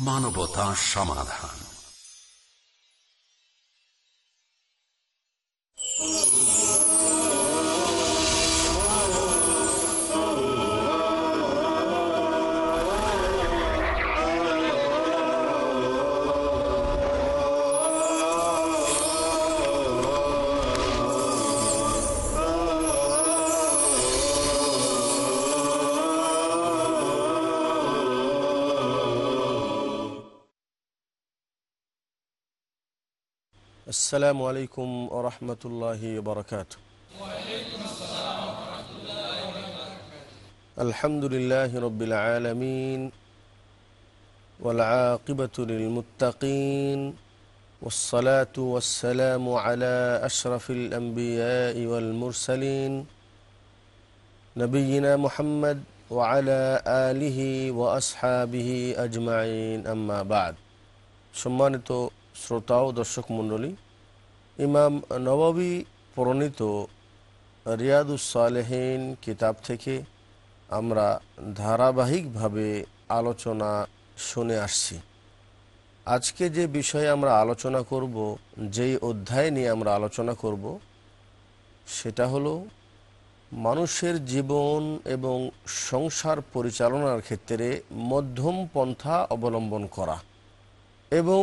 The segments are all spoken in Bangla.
মানবতা সমাধান। السلام عليكم ورحمة الله وبركاته الحمد لله رب العالمين والعاقبة للمتقين والصلاة والسلام على أشرف الأنبياء والمرسلين نبينا محمد وعلى آله وأصحابه أجمعين أما بعد সম্মানিত শ্রোতা ও দর্শক মণ্ডলী ইমাম নবাবী প্রণীত রিয়াদুসালেহীন কিতাব থেকে আমরা ধারাবাহিকভাবে আলোচনা শুনে আসছি। আজকে যে বিষয়ে আমরা আলোচনা করব, যেই অধ্যায় নিয়ে আমরা আলোচনা করব, সেটা হলো মানুষের জীবন এবং সংসার পরিচালনার ক্ষেত্রে মধ্যম পন্থা অবলম্বন করা এবং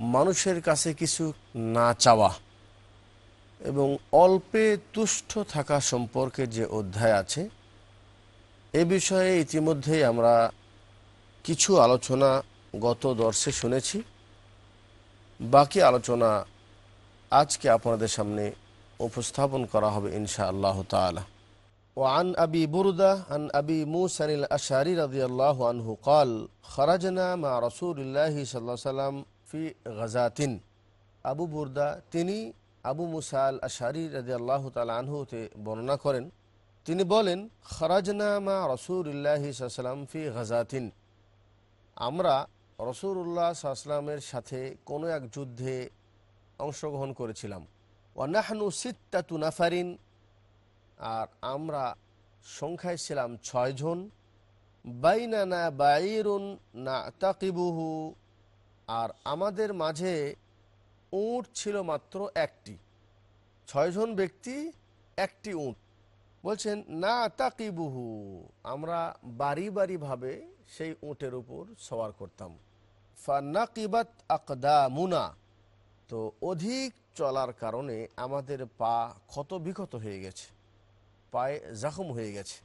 মানুষের কাছে কিছু না চাওয়া এবং অল্পে তুষ্ট থাকা সম্পর্কে যে অধ্যায় আছে এ বিষয়ে ইতিমধ্যেই আমরা কিছু আলোচনা গত দর্শে শুনেছি বাকি আলোচনা আজকে আপনাদের সামনে উপস্থাপন করা হবে ইনশা আল্লাহ তালা وعن أبي بردة عن أبي موسى الأشعري رضي الله عنه قال خرجنا مع رسول الله صلى الله عليه وسلم ফি গাজাতিন। আবু বুরদা, তিনি আবু মুসাল আশারি রাজি আল্লাহ আনহুতে বর্ণনা করেন, তিনি বলেন, খরাজনা মা রসুল্লাহ ফি গাজাতিন। আমরা রসুল্লাহ সাল্লামের সাথে কোনো এক যুদ্ধে অংশগ্রহণ করেছিলাম। ওয়ানাহনু সিত্তাতু নাফারিন। আর আমরা সংখ্যায় ছিলাম ছয় ছয়জন বাইনানা বাইরুন না তাকিবুহু আর আমাদের মাঝে উঁট ছিল মাত্র একটি। ছয়জন ব্যক্তি একটি উঁট। বলছেন, না তাকিবুহু। আমরা বাড়ি বাড়িভাবে সেই উঁটের উপর সওয়ার করতাম। ফান্নাকিবাত আকদা মুনা তো অধিক চলার কারণে আমাদের পা ক্ষত বিক্ষত হয়ে গেছে। পায়ে জখম হয়ে গেছে।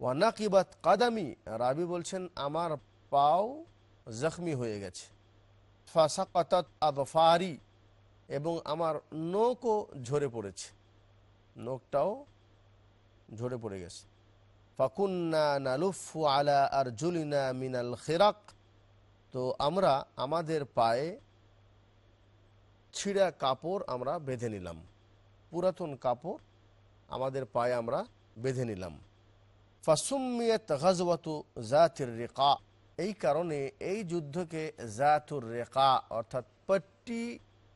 ওয়ানাকিবাত কাদামি? রাবি বলছেন, আমার পাও জখমি হয়ে গেছে। আদফারি এবং আমার নখও ঝরে পড়েছে। নখটাও ঝরে পড়ে গেছে। ফাকুন্না নালুফু আলা আর জুলিনা মিনাল খেরাক। তো আমরা আমাদের পায়ে ছিঁড়া কাপড় আমরা বেঁধে নিলাম। পুরাতন কাপড় আমাদের পায়ে আমরা বেঁধে নিলাম। ফাসুমিয়ত গজওয়াতু জাতির রেকা। এই কারণে এই যুদ্ধকে জাতুর রেকা অর্থাৎ পট্টি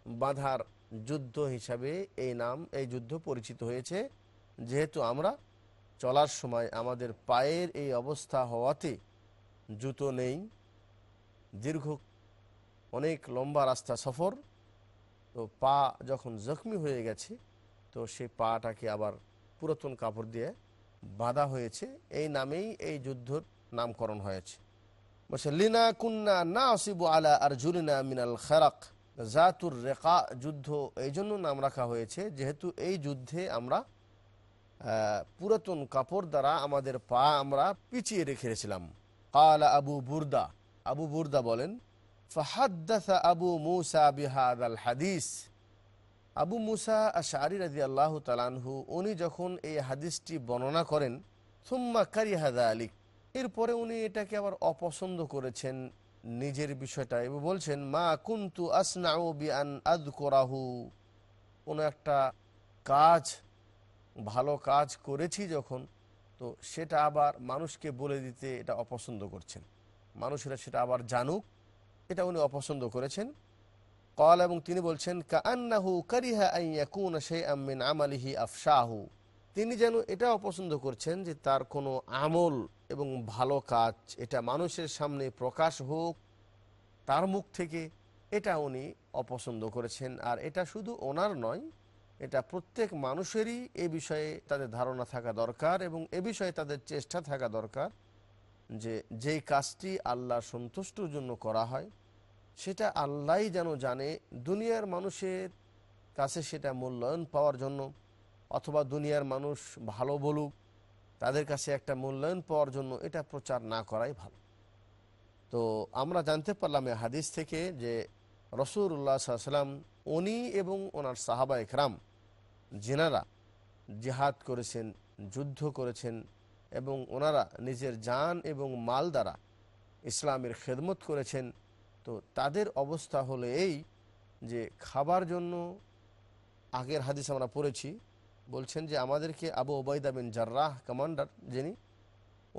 বাঁধার যুদ্ধ হিসাবে এই নাম, এই যুদ্ধ পরিচিত হয়েছে। যেহেতু আমরা চলার সময় আমাদের পায়ের এই অবস্থা হওয়াতে জুতো নেই, দীর্ঘ অনেক লম্বা রাস্তা সফর, তো পা যখন জখমি হয়ে গেছে, তো সেই পাটাকে আবার পুরাতন কাপড় দিয়ে বাঁধা হয়েছে। এই নামেই এই যুদ্ধর নামকরণ হয়েছে। বলছে, লিনা কুন্না না আলা আর জুলিনা মিনাল খেরাক। জাতুর রেকা যুদ্ধ এই জন্য নাম রাখা হয়েছে, যেহেতু এই যুদ্ধে আমরা পুরাতন কাপড় দ্বারা আমাদের পা আমরা পিছিয়ে রেখেছিলাম। কালা আবু বুরদা আবু বুরদা বলেন, ফাহাদ্দাসা আবু মুসা বিহাদ আল হাদিস। আবু মুসা আশারি রাজি আল্লাহ তালানহু উনি যখন এই হাদিসটি বর্ণনা করেন, সুম্মা কারিহাদা আলিক এরপরে উনি এটাকে আবার অপছন্দ করেছেন নিজের বিষয়টা এবং বলছেন, মা কুন্তু আসনাউ বিআন আদ করাহু কোনো একটা কাজ, ভালো কাজ করেছি যখন, তো সেটা আবার মানুষকে বলে দিতে এটা অপছন্দ করছেন। মানুষেরা সেটা আবার জানুক, এটা উনি অপছন্দ করেছেন। কল এবং তিনি বলছেন কান্নাহু কারিহা আইয়াকুন সে আমিন আমালিহি আফশাহু। তিনি যেন এটা অপছন্দ করছেন যে তার কোনো আমল এবং ভালো কাজ, এটা মানুষের সামনে প্রকাশ হোক, তার মুখ থেকে এটা উনি অপছন্দ করেছেন। আর এটা শুধু ওনার নয়, এটা প্রত্যেক মানুষেরই এ বিষয়ে তাদের ধারণা থাকা দরকার এবং এ বিষয়ে তাদের চেষ্টা থাকা দরকার যে যেই কাজটি আল্লাহ সন্তুষ্টর জন্য করা হয়, সেটা আল্লাহই যেন জানে দুনিয়ার মানুষের কাছে সেটা মূল্যায়ন পাওয়ার জন্য অথবা দুনিয়ার মানুষ ভালো বলুক তাদের কাছে একটা মূল্যায়ন পাওয়ার জন্য এটা প্রচার না করাই ভালো। তো আমরা জানতে পারলাম এ হাদিস থেকে যে রসুল্লাহ সাল্লাম উনি এবং ওনার সাহাবা একরাম যেনারা জিহাদ করেছেন, যুদ্ধ করেছেন এবং ওনারা নিজের জান এবং মাল দ্বারা ইসলামের খেদমত করেছেন। তো তাদের অবস্থা হলো এই যে খাবার জন্য আগের হাদিস আমরা পড়েছি বলছেন যে আমাদেরকে আবু ওবায়দা বিন জার্রাহ কমান্ডার যিনি,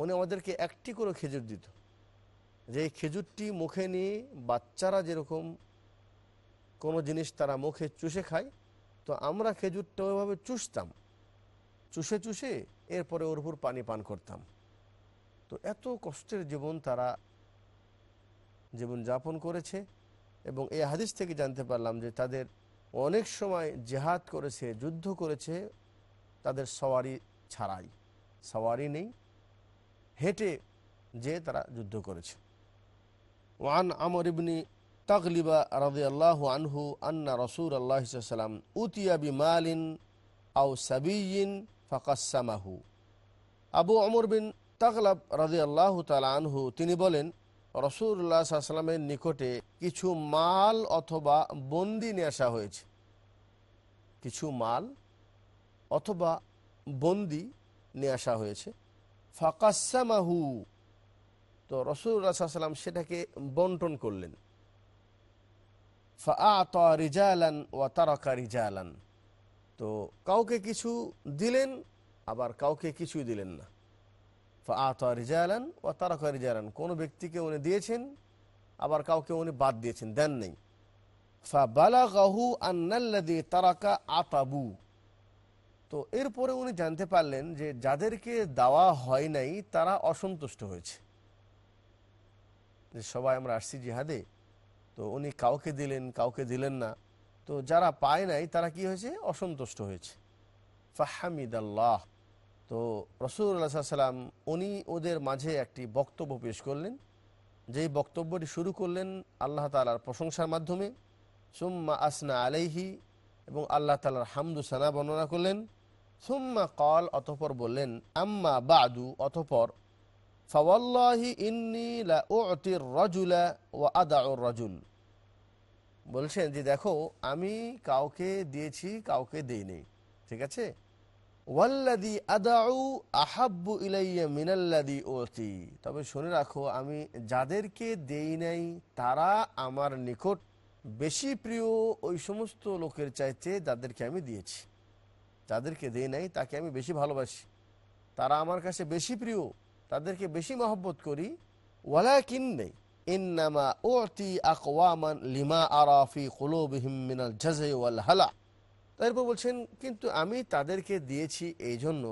উনি আমাদেরকে একটি করে খেজুর দিত। যে খেজুরটি মুখে নিয়ে বাচ্চারা যেরকম কোনো জিনিস তারা মুখে চুষে খায়, তো আমরা খেজুরটা ওইভাবে চুষতাম। চুষে চুষে এরপরে ওর উপর পানি পান করতাম। তো এত কষ্টের জীবন তারা জীবন যাপন করেছে এবং এই হাদিস থেকে জানতে পারলাম যে তাদের অনেক সময় জেহাদ করেছে, যুদ্ধ করেছে তাদের সওয়ারি ছাড়াই। সওয়ারি নেই, হেঁটে যে তারা যুদ্ধ করেছে। ওয়ান আমর ইবনি তাকলিবা রাজি আল্লাহ আনহু আন্না রসুল আল্লাহ সাল্লাম উতিয়া বিমালিন আউ সাবিয়িন ফাকাসামাহু আবু অমর বিন তাকলাব রাজি আল্লাহ আনহু, তিনি বলেন রসুল্লাহ সাল্লামের নিকটে কিছু মাল অথবা বন্দি নিয়ে আসা হয়েছে। কিছু মাল অথবা বন্দি নিয়ে আসা হয়েছে। ফাকাসামাহু, তো সাল্লাম সেটাকে বন্টন করলেন। রিজালান ওয়া তারাকা রিজালান, তো কাউকে কিছু দিলেন, আবার কাউকে কিছুই দিলেন না। ফাআত রিজালান ওয়া তারাকা রিজালান, কোনো ব্যক্তিকে উনি দিয়েছেন, আবার কাউকে উনি বাদ দিয়েছেন, দেন নেই। ফা বালাগাহু আন্নাল্লাদি তারাকা আতাবু তো এরপরে উনি জানতে পারলেন যে যাদেরকে দেওয়া হয় নাই, তারা অসন্তুষ্ট হয়েছে। যে সবাই আমরা আসছি জিহাদে, তো উনি কাউকে দিলেন কাউকে দিলেন না। তো যারা পায় নাই, তারা কি হয়েছে? অসন্তুষ্ট হয়েছে। ফাহামিদ আল্লাহ তো রসুল্লাহ সাল্লাম উনি ওদের মাঝে একটি বক্তব্য পেশ করলেন। যেই বক্তব্যটি শুরু করলেন আল্লাহ তালার প্রশংসার মাধ্যমে, সুম্মা আসনা আলাইহি এবং আল্লাহ তালার হামদু সানা বর্ণনা করলেন। সুম্মা কল, অতপর বললেন, আম্মা বাদু, অতপর, ফাওয়াল্লাহি ইন্নি লা উতির রাজুলা ওয়া আদাউর রাজুল। বলছেন যে দেখো, আমি কাউকে দিয়েছি, কাউকে দেইনি, ঠিক আছে? ওয়াল্লাদি আদাউ আহাব্বু ইলাইয়া মিনাল্লাদি ওতি তবে শুনে রাখো, আমি যাদেরকে দেই নাই, তারা আমার নিকট বেশি প্রিয়, ওই সমস্ত লোকের চাইতে যাদেরকে আমি দিয়েছি। যাদেরকে দেই নাই, তাকে আমি বেশি ভালোবাসি। তারা আমার কাছে বেশি প্রিয়, তাদেরকে বেশি মহব্বত করি। ওয়ালা কিন নেই ইন্নামা ওতি আকওয়ামান লিমা আরাফি কুলুবিহিম মিনাল ওয়াল হালা। তারপর বলছেন, কিন্তু আমি তাদেরকে দিয়েছি এই জন্য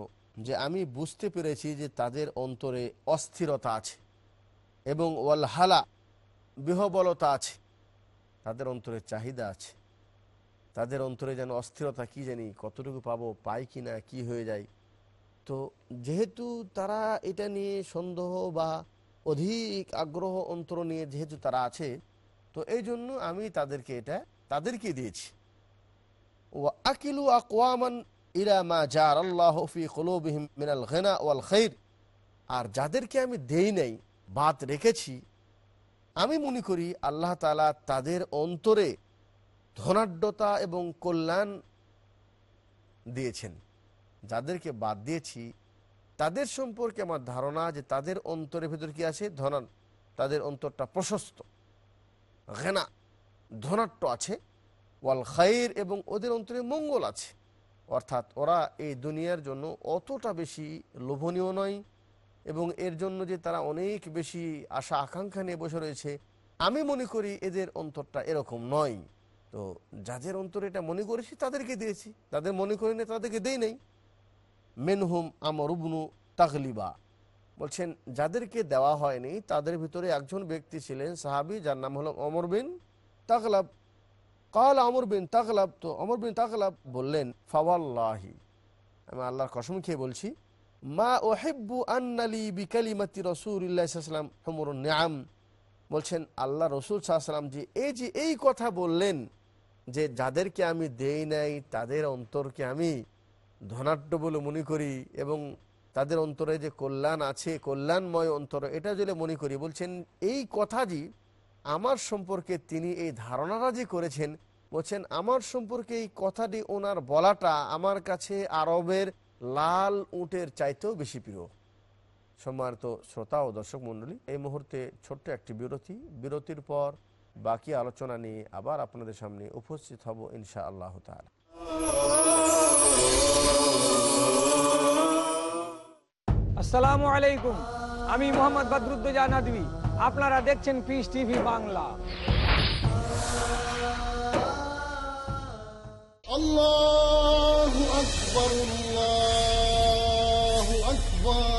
যে আমি বুঝতে পেরেছি যে তাদের অন্তরে অস্থিরতা আছে এবং ওয়াল হালা, বিহবলতা আছে। তাদের অন্তরে চাহিদা আছে। তাদের অন্তরে যেন অস্থিরতা কি জানি, কতটুকু পাবো, পাই কি না, কি হয়ে যায়। তো যেহেতু তারা এটা নিয়ে সন্দেহ বা অধিক আগ্রহ অন্তর নিয়ে যেহেতু তারা আছে, তো এই জন্য আমি তাদেরকে এটা তাদেরকে দিয়েছি। ও আকিলু আকওয়ামান ইলা মা জার আল্লাহ ফি কুলুবিহিম মিনাল গিনা ওয়াল খাইর। আর যাদেরকে আমি দেই নাই, বাদ রেখেছি, আমি মনে করি আল্লাহ তালা তাদের অন্তরে ধনাঢ্যতা এবং কল্যাণ দিয়েছেন। যাদেরকে বাদ দিয়েছি, তাদের সম্পর্কে আমার ধারণা যে তাদের অন্তরের ভেতর কি আছে? ধনান তাদের অন্তরটা প্রশস্ত। ঘেনা ধনাট্য আছে, ওয়াল খাইর এবং ওদের অন্তরে মঙ্গল আছে। অর্থাৎ ওরা এই দুনিয়ার জন্য অতটা বেশি লোভনীয় নয় এবং এর জন্য যে তারা অনেক বেশি আশা আকাঙ্ক্ষা নিয়ে বসে রয়েছে, আমি মনে করি এদের অন্তরটা এরকম নয়। তো যাদের অন্তরে এটা মনে করেছি, তাদেরকে দিয়েছি। তাদের মনে করি না তাদেরকে দেই নাই। মেনহুম আমর উবনু তাকলিবা বলছেন, যাদেরকে দেওয়া হয়নি, তাদের ভিতরে একজন ব্যক্তি ছিলেন সাহাবি, যার নাম হলো অমর বিন তাকলাব কাল আমর বিন তাকলাব তো অমর বিন তাকলাব বললেন, ফাওয়াল্লাহি। আমি আল্লাহর কসম খেয়ে বলছি, মা ওহেব্বু আন্নালি বিকালিমাতি রসুল্লাহাম হমর নাম বলছেন, আল্লাহ রসুল সাল্লাম যে, এই যে এই কথা বললেন যে যাদেরকে আমি দেই নাই, তাদের অন্তরকে আমি ধনাঢ্য বলে মনে করি এবং তাদের অন্তরে যে কল্যাণ আছে, কল্যাণময় অন্তর, এটা যদি মনে করি, বলছেন, এই কথা যে আমার সম্পর্কে তিনি এই ধারণাটা যে করেছেন, বলছেন, আমার সম্পর্কে এই কথাটি ওনার বলাটা আমার কাছে আরবের লাল উটের চাইতেও বেশি প্রিয়। সম্মানিত শ্রোতা ও দর্শক মণ্ডলী, এই মুহূর্তে ছোট্ট একটি বিরতি। বিরতির পর বাকি আলোচনা নিয়ে আবার আপনাদের সামনে উপস্থিত হব ইনশা আল্লাহ তালা আসসালামু আলাইকুম। আমি মোহাম্মদ বদরুদ্দোজা নাদবি আপনারা দেখছেন পিস টিভি বাংলা। আল্লাহ আকবর আল্লাহ আকবর।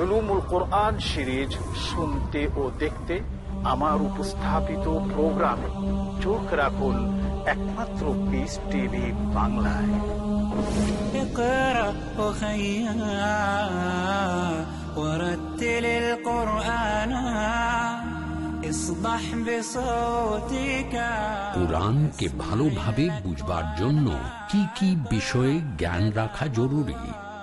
রুলুমুল কোরআন সিরিজ শুনতে ও দেখতে আমার উপস্থাপিত প্রোগ্রামে চোখ রাখুন একমাত্র পিস টিভি বাংলায় اقرأ وخيا ورتل القرآن اصبح بصوتك কোরআনকে ভালোভাবে বুঝবার জন্য কি কি বিষয়ে জ্ঞান রাখা জরুরি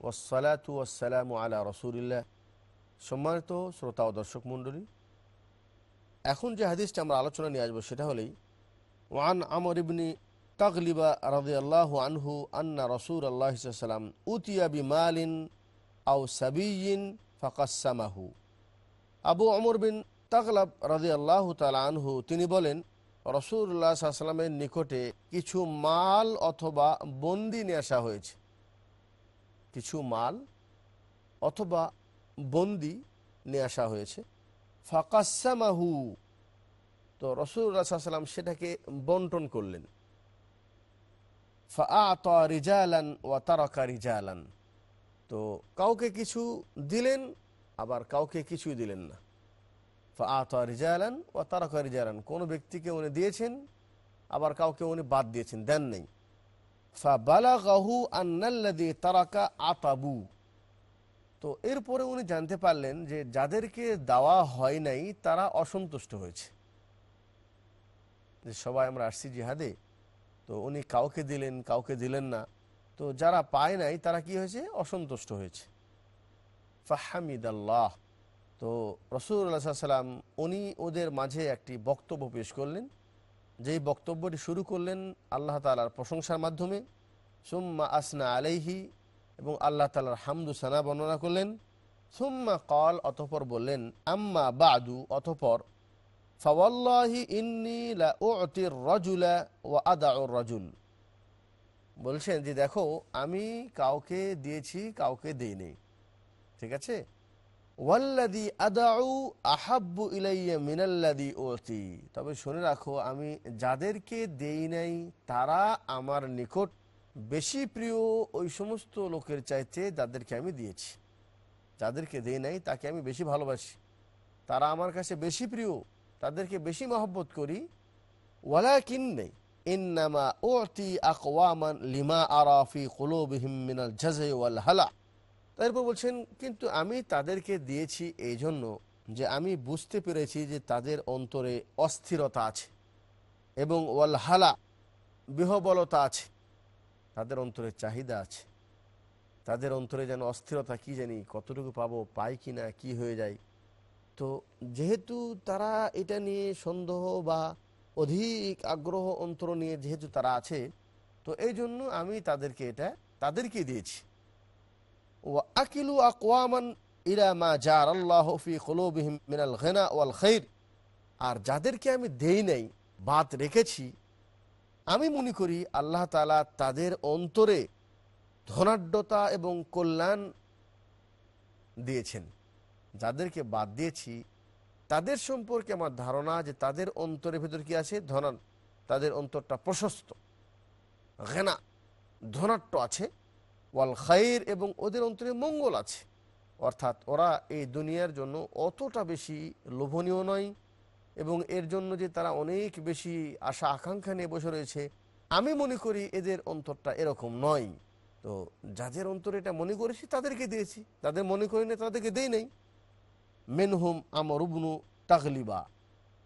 ওসালাতু আলা রসুলিল্লাহ। সম্মানিত শ্রোতা ও দর্শক মণ্ডলী, এখন যে হাদিসটা আমরা আলোচনা নিয়ে আসব সেটা হলেই, ওয়ান আমর ইবনি তাকলিবা রাজি আল্লাহ আনহু আন্না রসুল আল্লাহ সাল্লাম উতিয়া বি মালিন আউ সাবিয়িন ফাকাসামাহু আবু অমর বিন তাকলাব রাজি আল্লাহ তালা আনহু, তিনি বলেন রসুল্লাহ সাল্লামের নিকটে কিছু মাল অথবা বন্দি নিয়ে আসা হয়েছে। কিছু মাল অথবা বন্দি নিয়ে আসা হয়েছে। ফাকাসামাহু, তো রসুল্লাহ সাল্লাম সেটাকে বন্টন করলেন। ফা রিজালান ওয়া তারকা রিজালান, তো কাউকে কিছু দিলেন, আবার কাউকে কিছুই দিলেন না। ফা রিজালান ও তারকা রিজালান, কোনো ব্যক্তিকে উনি দিয়েছেন, আবার কাউকে উনি বাদ দিয়েছেন, দেন নেই। আতাবু। তো এরপরে উনি জানতে পারলেন যে যাদেরকে দেওয়া হয় নাই, তারা অসন্তুষ্ট হয়েছে। যে সবাই আমরা আসছি জিহাদে, তো উনি কাউকে দিলেন কাউকে দিলেন না। তো যারা পায় নাই, তারা কি হয়েছে? অসন্তুষ্ট হয়েছে। ফাহামিদ আল্লাহ তো রসুল্লাহ সাল্লাম উনি ওদের মাঝে একটি বক্তব্য পেশ করলেন। যেই বক্তব্যটি শুরু করলেন আল্লাহ তালার প্রশংসার মাধ্যমে, সুম্মা আসনা আলাইহি এবং আল্লাহ তালার হামদু সানা বর্ণনা করলেন, সুম্মা কল অতপর বললেন, আম্মা বাদু অতপর ইন্নি আদাউর রজুল। বলছেন যে দেখো, আমি কাউকে দিয়েছি, কাউকে দেইনি। ঠিক আছে? ওয়াল্লাদি আদাউ আহাব্বু ইলাইয়া মিনাল্লাদি ওতি তবে শুনে রাখো, আমি যাদেরকে দেই নাই, তারা আমার নিকট বেশি প্রিয় ওই সমস্ত লোকের চাইতে যাদেরকে আমি দিয়েছি। যাদেরকে দেই নাই, তাকে আমি বেশি ভালোবাসি। তারা আমার কাছে বেশি প্রিয়, তাদেরকে বেশি মহব্বত করি। ওয়ালা কিন নেই ইন্নামা ওতি আকওয়ামান লিমা আরাফি কুলুবিহিম মিনাল জাজে ওয়াল হালা। তারপর বলছেন, কিন্তু আমি তাদেরকে দিয়েছি এই জন্য যে আমি বুঝতে পেরেছি যে তাদের অন্তরে অস্থিরতা আছে এবং ওয়াল হালা, বিহবলতা আছে। তাদের অন্তরে চাহিদা আছে। তাদের অন্তরে যেন অস্থিরতা, কি জানি কতটুকু পাবো, পাই কি না, কি হয়ে যায়? তো যেহেতু তারা এটা নিয়ে সন্দেহ বা অধিক আগ্রহ, অন্তর নিয়ে যেহেতু তারা আছে, তো এই জন্য আমি তাদেরকে এটা তাদেরকে দিয়েছি। ও আকিলু আকওয়ামান মা জার আল্লাহ ফি কুলুবিহিম মিনাল গিনা ওয়াল আর যাদেরকে আমি দেই নাই, বাদ রেখেছি, আমি মনে করি আল্লাহ তালা তাদের অন্তরে ধনাঢ্যতা এবং কল্যাণ দিয়েছেন। যাদেরকে বাদ দিয়েছি, তাদের সম্পর্কে আমার ধারণা যে তাদের অন্তরের ভেতর কি আছে? ধনা তাদের অন্তরটা প্রশস্ত, ঘেনা ধনাট্য আছে। ওয়াল খাইর এবং ওদের অন্তরে মঙ্গল আছে। অর্থাৎ ওরা এই দুনিয়ার জন্য অতটা বেশি লোভনীয় নয় এবং এর জন্য যে তারা অনেক বেশি আশা আকাঙ্ক্ষা নিয়ে বসে রয়েছে, আমি মনে করি এদের অন্তরটা এরকম নয়। তো যাদের অন্তরে এটা মনে করেছি তাদেরকে দিয়েছি তাদের মনে করি না তাদেরকে দেই নাই। মেনহুম আমর উবনু তাগলিবা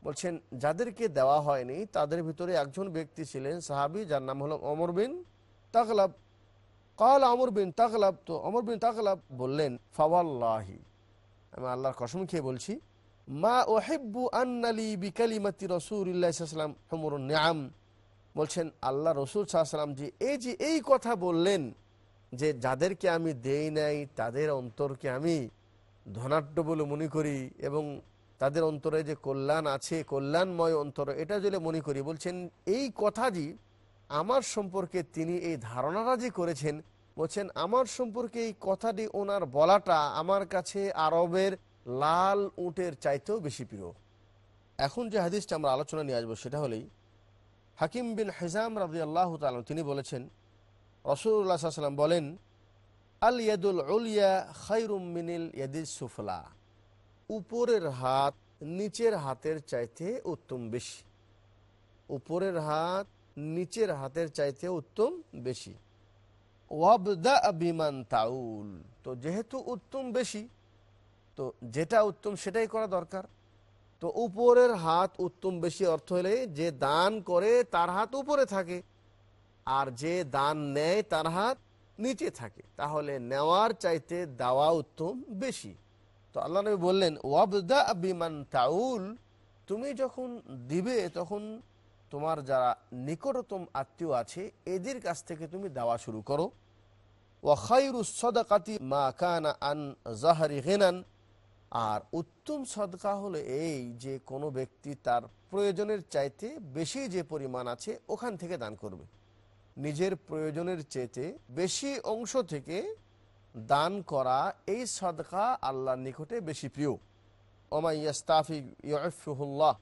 বলছেন, যাদেরকে দেওয়া হয়নি তাদের ভিতরে একজন ব্যক্তি ছিলেন সাহাবি যার নাম হলো অমর বিন তাগলাব। কাল আমর বিন তাগলাব তো অমর বিন তাগলাব বললেন, ফাওয়াল্লাহি। আমি আল্লাহর কসম খেয়ে বলছি, মা ওহেব্বু আন্নালি বিকালিমাতি রসুল্লাহাম হমর নাম বলছেন, আল্লাহ রসুল সাল্লাম যে এই যে এই কথা বললেন, যে যাদেরকে আমি দেই নাই, তাদের অন্তরকে আমি ধনাঢ্য বলে মনে করি এবং তাদের অন্তরে যে কল্যাণ আছে, কল্যাণময় অন্তর, এটা যদি মনে করি, বলছেন, এই কথা যে আমার সম্পর্কে তিনি এই ধারণাটা যে করেছেন। বলছেন, আমার সম্পর্কে এই কথাটি ওনার বলাটা আমার কাছে আরবের লাল উটের চাইতেও বেশি প্রিয়। এখন যে হাদিসটা আমরা আলোচনা নিয়ে আসব সেটা হলেই, হাকিম বিন হেজাম রাজি আল্লাহ তালন তিনি বলেছেন রসুল্লাহ সাল্লাম বলেন, আল ইয়াদুল উলিয়া খাইরুম মিনিল ইয়াদিল সুফলা। উপরের হাত নিচের হাতের চাইতে উত্তম বেশি। উপরের হাত নিচের হাতের চাইতে উত্তম বেশি। ওয়াবদা তাউল। তো যেহেতু উত্তম বেশি, তো যেটা উত্তম সেটাই করা দরকার। তো উপরের হাত উত্তম বেশি অর্থ হলে যে দান করে তার হাত উপরে থাকে, আর যে দান নেয় তার হাত নিচে থাকে। তাহলে নেওয়ার চাইতে দেওয়া উত্তম বেশি। তো আল্লাহ নবী বললেন, ওয়াবদা বিমান তাউল, তুমি যখন দিবে তখন তোমার যারা নিকটতম আত্মীয় আছে, এদের কাছ থেকে তুমি দেওয়া শুরু করো। মা কানা আন জাহারি হেনান আর উত্তম সদকা হলো এই যে কোনো ব্যক্তি তার প্রয়োজনের চাইতে বেশি যে পরিমাণ আছে ওখান থেকে দান করবে। নিজের প্রয়োজনের চেয়েতে বেশি অংশ থেকে দান করা এই সদকা আল্লাহর নিকটে বেশি প্রিয়। ওমাইয়াস্তাফি ইয়ফুল্লাহ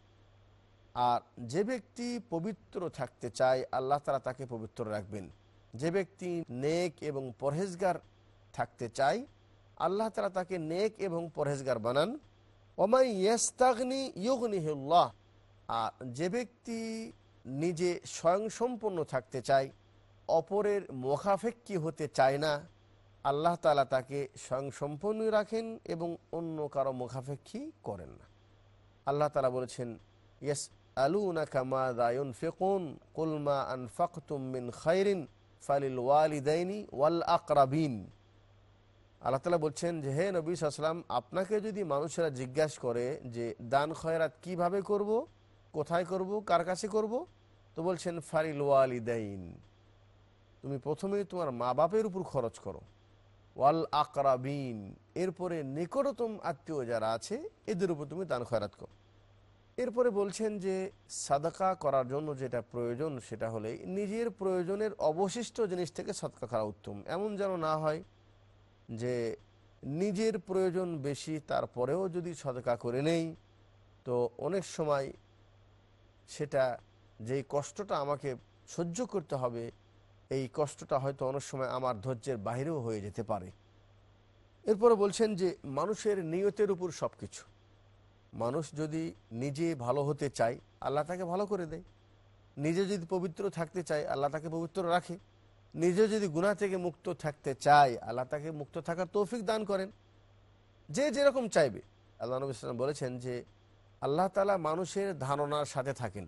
আর যে ব্যক্তি পবিত্র থাকতে চায়, আল্লাহ তারা তাকে পবিত্র রাখবেন। যে ব্যক্তি নেক এবং পরহেজগার থাকতে চায়, আল্লাহ তালা তাকে নেক এবং পরহেজগার বানান। ওমাই ইয়াস্তাগনি ইয়গনিহুল্লাহ আর যে ব্যক্তি নিজে স্বয়ংসম্পন্ন থাকতে চায়, অপরের মোখাফেক্কি হতে চায় না, আল্লাহ তালা তাকে স্বয়ংসম্পন্ন রাখেন এবং অন্য কারও মুখাফেক্ষি করেন না। আল্লাহ তালা বলেছেন, ইয়েস ফেকুন কুলমা আন মিন ফালিল ওয়াল আল্লাহ বলছেন যে, হে নবী সাল্লাম আপনাকে যদি মানুষেরা জিজ্ঞাসা করে যে, দান খয়রাত কীভাবে করব? কোথায় করব? কার কাছে করব? তো বলছেন ফারিল ওয়ালিদাইন তুমি প্রথমেই তোমার মা বাপের উপর খরচ করো। ওয়াল আকরাবিন এরপরে নিকটতম আত্মীয় যারা আছে, এদের উপর তুমি দান খয়রাত করো। এরপরে বলছেন যে সাদাকা করার জন্য যেটা প্রয়োজন সেটা হলে নিজের প্রয়োজনের অবশিষ্ট জিনিস থেকে সদকা করা উত্তম। এমন যেন না হয় যে নিজের প্রয়োজন বেশি তারপরেও যদি সদকা করে নেই, তো অনেক সময় সেটা যেই কষ্টটা আমাকে সহ্য করতে হবে, এই কষ্টটা হয়তো অনেক সময় আমার ধৈর্যের বাইরেও হয়ে যেতে পারে। এরপরে বলছেন যে মানুষের নিয়তের উপর সব কিছু মানুষ যদি নিজে ভালো হতে চায়, আল্লাহ তাকে ভালো করে দেয়। নিজে যদি পবিত্র থাকতে চায়, আল্লাহ তাকে পবিত্র রাখে। নিজে যদি গুণা থেকে মুক্ত থাকতে চায়, আল্লাহ তাকে মুক্ত থাকার তৌফিক দান করেন। যে যেরকম চাইবে। আল্লাহ নবী ইসলাম বলেছেন যে, আল্লাহ তালা মানুষের ধারণার সাথে থাকেন।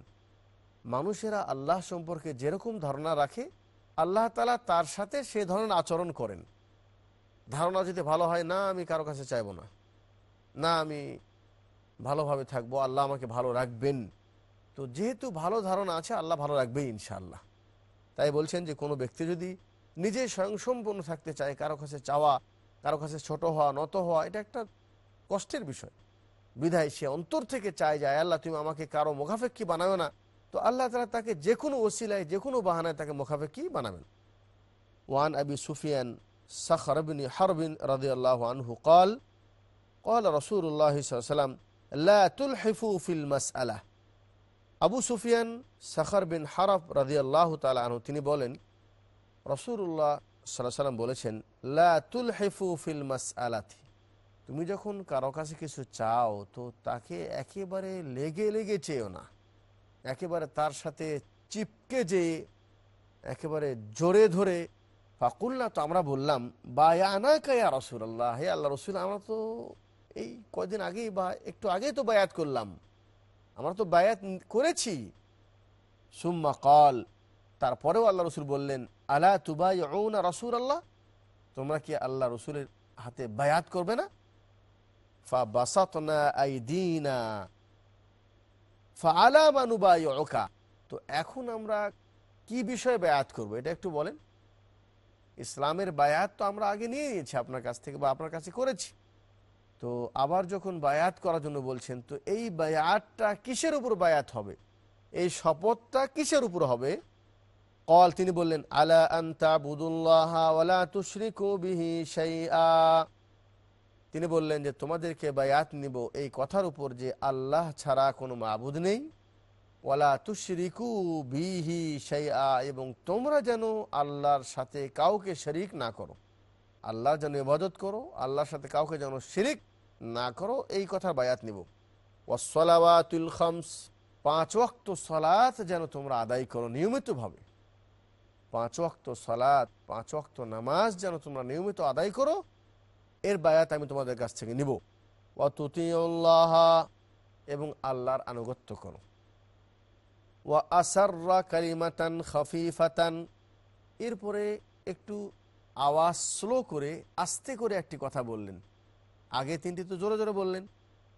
মানুষেরা আল্লাহ সম্পর্কে যেরকম ধারণা রাখে, আল্লাহ তালা তার সাথে সে ধরনের আচরণ করেন। ধারণা যদি ভালো হয়, না আমি কারও কাছে চাইব না। না আমি ভালোভাবে থাকব, আল্লাহ আমাকে ভালো রাখবেন। তো যেহেতু ভালো ধারণা আছে, আল্লাহ ভালো রাখবেই ইনশাআল্লাহ। তাই বলছেন যে, কোনো ব্যক্তি যদি নিজে স্বয়ংসম্পন্ন থাকতে চায়, কারও কাছে চাওয়া, কারও কাছে ছোট হওয়া, নত হওয়া, এটা একটা কষ্টের বিষয়। বিধায় সে অন্তর থেকে চায় যায় আল্লাহ, তুমি আমাকে কারও মোখাফেক্ষি বানাবে না। তো আল্লাহ তালা তাকে যে কোনো ওসিলায়, যে কোনো বাহানায় তাকে মোখাফেক্ষি বানাবেন। ওয়ান আবি সুফিয়ান সাখরবিন হরবিন রাজি আল্লাহ আনহু কল কল রসুল্লাহ সাল্লাম আলাহ আবু সুফিয়ান সাখার বিন হারফ রাজি আল্লাহ তালু তিনি বলেন রসুল্লাহ সাল্লাহ সাল্লাম বলেছেন লাতুল হেফু ফিল মাস আলাথি তুমি যখন কারও কাছে কিছু চাও, তো তাকে একেবারে লেগে লেগে চেয়েও না। একেবারে তার সাথে চিপকে যে একেবারে জোরে ধরে, ফাকুল্লা তো আমরা বললাম বা আনা কায়া রসুল আল্লাহ হে আল্লাহ রসুল, আমরা তো এই কদিন আগেই বা একটু আগেই তো বায়াত করলাম। আমরা তো বায়াত করেছি। সুম্মা কল তারপরেও আল্লাহ রসুল বললেন, আলা তুবাই রসুল আল্লাহ তোমরা কি আল্লাহ রসুলের হাতে বায়াত করবে না? ফা বাসাতনা আইদিনা ফা আলা মানুবাই ওকা তো এখন আমরা কি বিষয়ে বায়াত করব, এটা একটু বলেন। ইসলামের বায়াত তো আমরা আগে নিয়ে নিয়েছি, আপনার কাছ থেকে বা আপনার কাছে করেছি। তো আবার যখন বায়াত করার জন্য বলছেন, তো এই বায়াতটা কিসের উপর বায়াত হবে? এই শপথটা কিসের উপর হবে? কল, তিনি বললেন, আলা আন্তা বুদুল্লাহ ওয়ালা তুশরিকু বিহি শাইআ। তিনি বললেন যে, তোমাদেরকে বায়াত নিব এই কথার উপর যে আল্লাহ ছাড়া কোনো মাবুদ নেই। ওয়ালা তুশরিকু বিহি শাইআ, এবং তোমরা যেন আল্লাহর সাথে কাউকে শরিক না করো। আল্লাহ যেন ইবাদত করো, আল্লাহর সাথে কাউকে যেন শিরিক না করো, এই কথা বায়াত নিব। ওয়াসলাওয়াতুল খামস, পাঁচ ওয়াক্ত সলাত যেন তোমরা আদায় করো নিয়মিতভাবে। পাঁচ ওয়াক্ত সলাত, পাঁচ ওয়াক্ত নামাজ যেন তোমরা নিয়মিত আদায় করো, এর বায়াত আমি তোমাদের কাছ থেকে নিব। ওয়াতুতিউল্লাহ, এবং আল্লাহর আনুগত্য করো। ওয়া আসাররা কালিমাতান খাফিফাতান, এরপরে একটু আওয়াজ স্লো করে, আস্তে করে একটি কথা বললেন। আগে তিনটি তো জোরে জোরে বললেন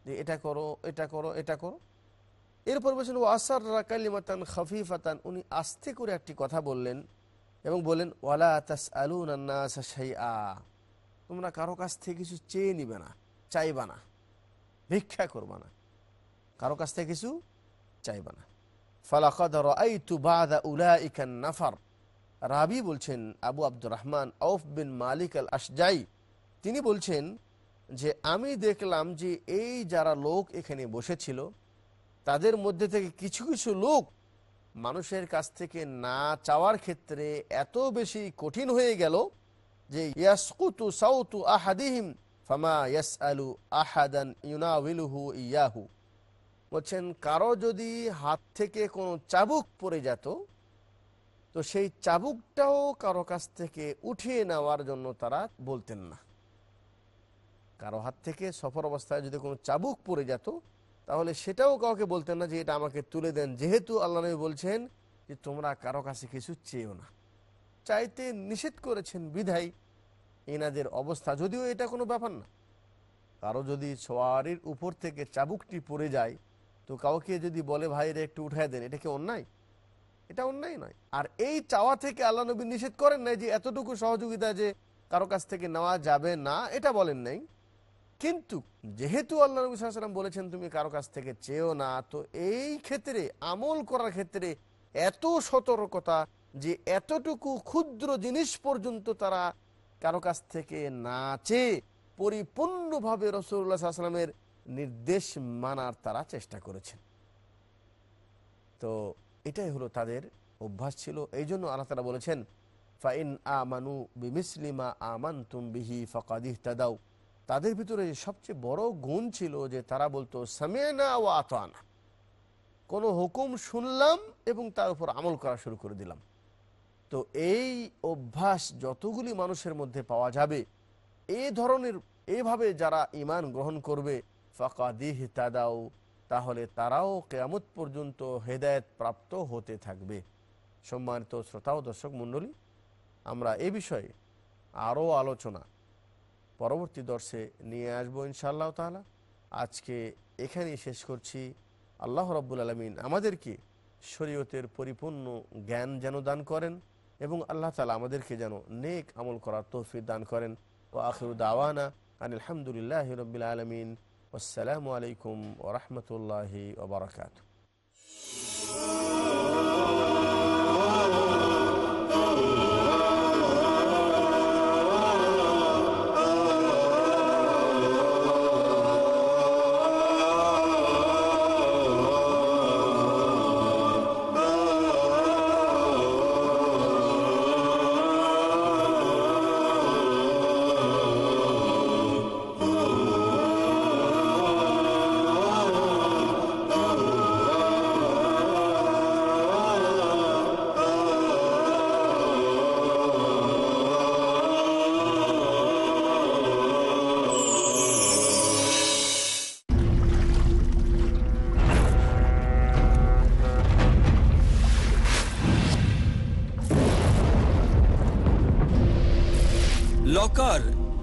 যে এটা করো এটা করো এটা করো। এরপর বলছেন ও আসার কালিমাতান খাফিফাতান। উনি আস্তে করে একটি কথা বললেন এবং বললেন, ওয়ালা তাস আলুন আ তোমরা কারও কাছ থেকে কিছু চেয়ে নিবে না, চাইবা না, ভিক্ষা করবা না। কারও কাছ থেকে কিছু চাইবা না। ফালাকাদ রাআইতু বাদা উলাইকা নাফার। রাবি বলছেন, আবু আব্দুর রহমান, আউফ বিন মালিক আল আশজাই তিনি বলছেন যে আমি দেখলাম যে এই যারা লোক এখানে বসেছিল, তাদের মধ্যে থেকে কিছু কিছু লোক মানুষের কাছ থেকে না চাওয়ার ক্ষেত্রে এত বেশি কঠিন হয়ে গেল যে ইয়াসকুতু সাউতু আহাদিহিম ফামা ইয়াস আলু আহাদান ইউনাউলুহু ইয়াহু। বলছেন, কারও যদি হাত থেকে কোনো চাবুক পড়ে যেত, তো সেই চাবুকটাও কারও কাছ থেকে উঠিয়ে নেওয়ার জন্য তারা বলতেন না। কারও হাত থেকে সফর অবস্থায় যদি কোনো চাবুক পড়ে যেত, তাহলে সেটাও কাউকে বলতেন না যে এটা আমাকে তুলে দেন। যেহেতু আল্লাহ নবী বলছেন যে তোমরা কারও কাছে কিছু চেয়েও না। চাইতে নিষেধ করেছেন বিধাই এনাদের অবস্থা। যদিও এটা কোনো ব্যাপার না। কারও যদি সোয়ারির উপর থেকে চাবুকটি পড়ে যায়, তো কাউকে যদি বলে ভাইরে একটু উঠায় দেন, এটা কি অন্যায়? এটা অন্যায় নয়। আর এই চাওয়া থেকে আল্লাহ নবী নিষেধ করেন নাই যে এতটুকু সহযোগিতা যে কারও কাছ থেকে নেওয়া যাবে না, এটা বলেন নাই। কিন্তু যেহেতু আল্লাহ নবী সাল্লাম বলেছেন, তুমি কারও কাছ থেকে চেয়েও না। তো এই ক্ষেত্রে, আমল করার ক্ষেত্রে এত সতর্কতা যে এতটুকু ক্ষুদ্র জিনিস পর্যন্ত তারা কারও কাছ থেকে না চেয়ে পরিপূর্ণভাবে রসুল্লাহ সাল্লামের নির্দেশ মানার তারা চেষ্টা করেছেন। তো এটাই হলো তাদের অভ্যাস ছিল। এই জন্য আল্লাহ তালা বলেছেন ফাইন আমানু বিমিসলিমা আমান তুম বিহি ফকাদিহ তাদাও তাদের ভিতরে সবচেয়ে বড় গুণ ছিল যে তারা বলতো সামিয়ানা ও আতানা। কোনো হুকুম শুনলাম এবং তার উপর আমল করা শুরু করে দিলাম। তো এই অভ্যাস যতগুলি মানুষের মধ্যে পাওয়া যাবে এই ধরনের, এভাবে যারা ইমান গ্রহণ করবে, ফাকাদিহ তাদাও তাহলে তারাও কেয়ামত পর্যন্ত হেদায়েত প্রাপ্ত হতে থাকবে। সম্মানিত শ্রোতা ও দর্শক মণ্ডলী, আমরা এ বিষয়ে আরও আলোচনা পরবর্তী দর্শে নিয়ে আসব ইনশাআল্লাহ তাআলা। আজকে এখানেই শেষ করছি। আল্লাহ রব্বুল আলমিন আমাদেরকে শরীয়তের পরিপূর্ণ জ্ঞান যেন দান করেন এবং আল্লাহ তালা আমাদেরকে যেন নেক আমল করার তৌফিক দান করেন। ও আখির দাওয়ানা আনিল আলহামদুলিল্লাহ রবিল আলমিন। আসসালামু আলাইকুম ওরহমতুল্লাহি ওবরাকাত